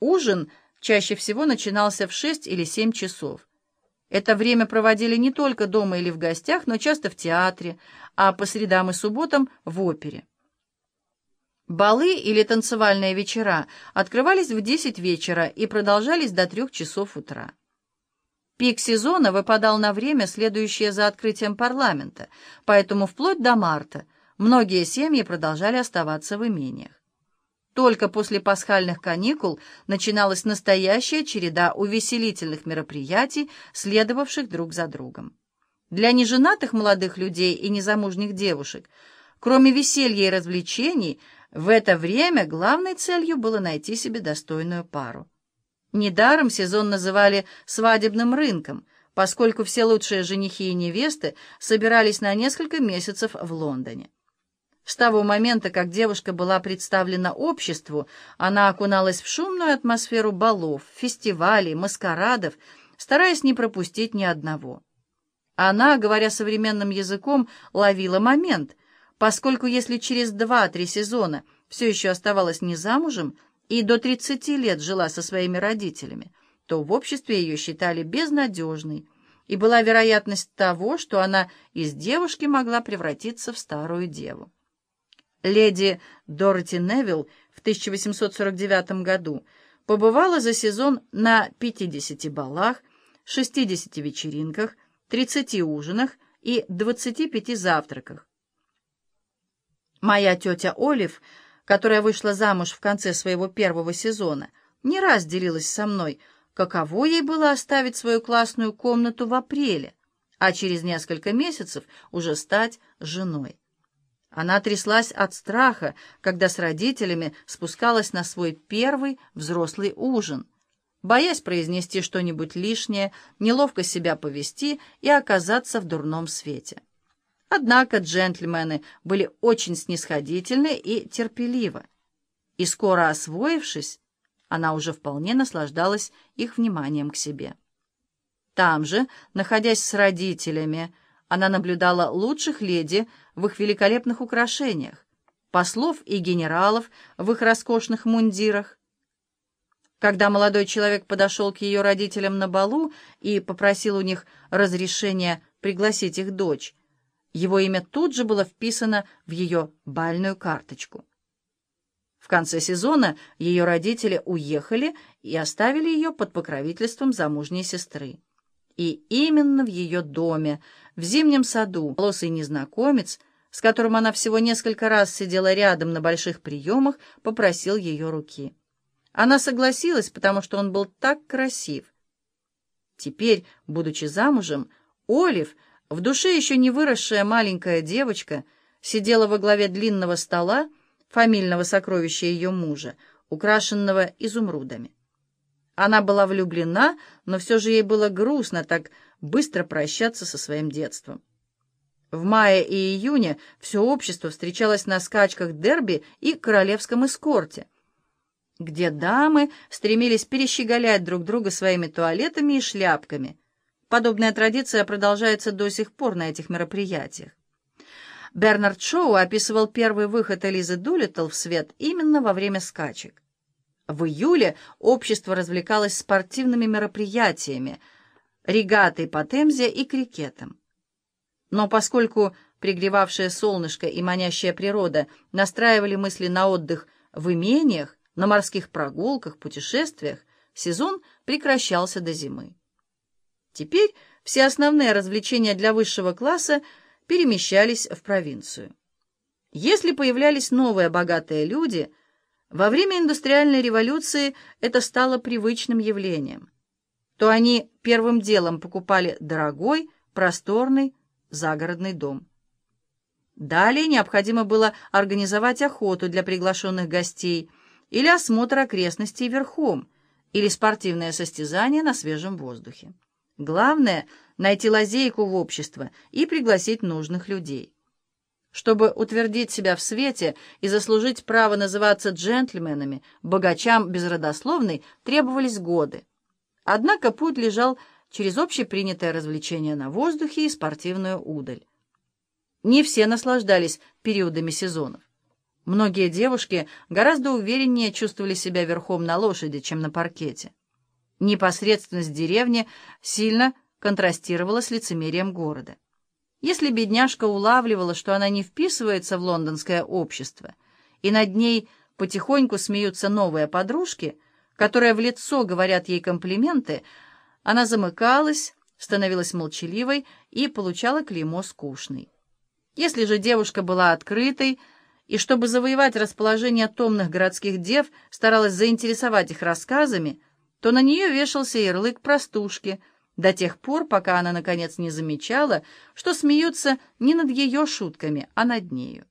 Ужин чаще всего начинался в 6 или 7 часов. Это время проводили не только дома или в гостях, но часто в театре, а по средам и субботам в опере. Балы или танцевальные вечера открывались в 10 вечера и продолжались до 3 часов утра. Пик сезона выпадал на время, следующее за открытием парламента, поэтому вплоть до марта многие семьи продолжали оставаться в имениях. Только после пасхальных каникул начиналась настоящая череда увеселительных мероприятий, следовавших друг за другом. Для неженатых молодых людей и незамужних девушек, кроме веселья и развлечений, в это время главной целью было найти себе достойную пару. Недаром сезон называли «свадебным рынком», поскольку все лучшие женихи и невесты собирались на несколько месяцев в Лондоне. С того момента, как девушка была представлена обществу, она окуналась в шумную атмосферу балов, фестивалей, маскарадов, стараясь не пропустить ни одного. Она, говоря современным языком, ловила момент, поскольку если через два-три сезона все еще оставалась не замужем и до 30 лет жила со своими родителями, то в обществе ее считали безнадежной, и была вероятность того, что она из девушки могла превратиться в старую деву. Леди Дороти Невилл в 1849 году побывала за сезон на 50 балах, 60 вечеринках, 30 ужинах и 25 завтраках. Моя тетя Олив, которая вышла замуж в конце своего первого сезона, не раз делилась со мной, каково ей было оставить свою классную комнату в апреле, а через несколько месяцев уже стать женой. Она тряслась от страха, когда с родителями спускалась на свой первый взрослый ужин, боясь произнести что-нибудь лишнее, неловко себя повести и оказаться в дурном свете. Однако джентльмены были очень снисходительны и терпеливы, и скоро освоившись, она уже вполне наслаждалась их вниманием к себе. Там же, находясь с родителями, она наблюдала лучших леди в их великолепных украшениях, послов и генералов в их роскошных мундирах. Когда молодой человек подошел к ее родителям на балу и попросил у них разрешения пригласить их дочь, его имя тут же было вписано в ее бальную карточку. В конце сезона ее родители уехали и оставили ее под покровительством замужней сестры. И именно в ее доме, в зимнем саду, волосый незнакомец, с которым она всего несколько раз сидела рядом на больших приемах, попросил ее руки. Она согласилась, потому что он был так красив. Теперь, будучи замужем, Олив, в душе еще не выросшая маленькая девочка, сидела во главе длинного стола, фамильного сокровища ее мужа, украшенного изумрудами. Она была влюблена, но все же ей было грустно так быстро прощаться со своим детством. В мае и июне все общество встречалось на скачках дерби и королевском эскорте, где дамы стремились перещеголять друг друга своими туалетами и шляпками. Подобная традиция продолжается до сих пор на этих мероприятиях. Бернард Шоу описывал первый выход Элизы Дулиттл в свет именно во время скачек. В июле общество развлекалось спортивными мероприятиями, регатой по Темзе и крикетом. Но поскольку пригревавшее солнышко и манящая природа настраивали мысли на отдых в имениях, на морских прогулках, путешествиях, сезон прекращался до зимы. Теперь все основные развлечения для высшего класса перемещались в провинцию. Если появлялись новые богатые люди – во время индустриальной революции это стало привычным явлением. То они первым делом покупали дорогой, просторный, загородный дом. Далее необходимо было организовать охоту для приглашенных гостей или осмотр окрестностей верхом, или спортивное состязание на свежем воздухе. Главное — найти лазейку в общество и пригласить нужных людей. Чтобы утвердить себя в свете и заслужить право называться джентльменами, богачам безродословной требовались годы. Однако путь лежал через общепринятое развлечение на воздухе и спортивную удаль. Не все наслаждались периодами сезонов. Многие девушки гораздо увереннее чувствовали себя верхом на лошади, чем на паркете. Непосредственность деревни сильно контрастировала с лицемерием города. Если бедняжка улавливала, что она не вписывается в лондонское общество, и над ней потихоньку смеются новые подружки, которые в лицо говорят ей комплименты, она замыкалась, становилась молчаливой и получала клеймо скучной. Если же девушка была открытой, и чтобы завоевать расположение томных городских дев, старалась заинтересовать их рассказами, то на нее вешался ярлык простушки до тех пор, пока она, наконец, не замечала, что смеются не над ее шутками, а над нею.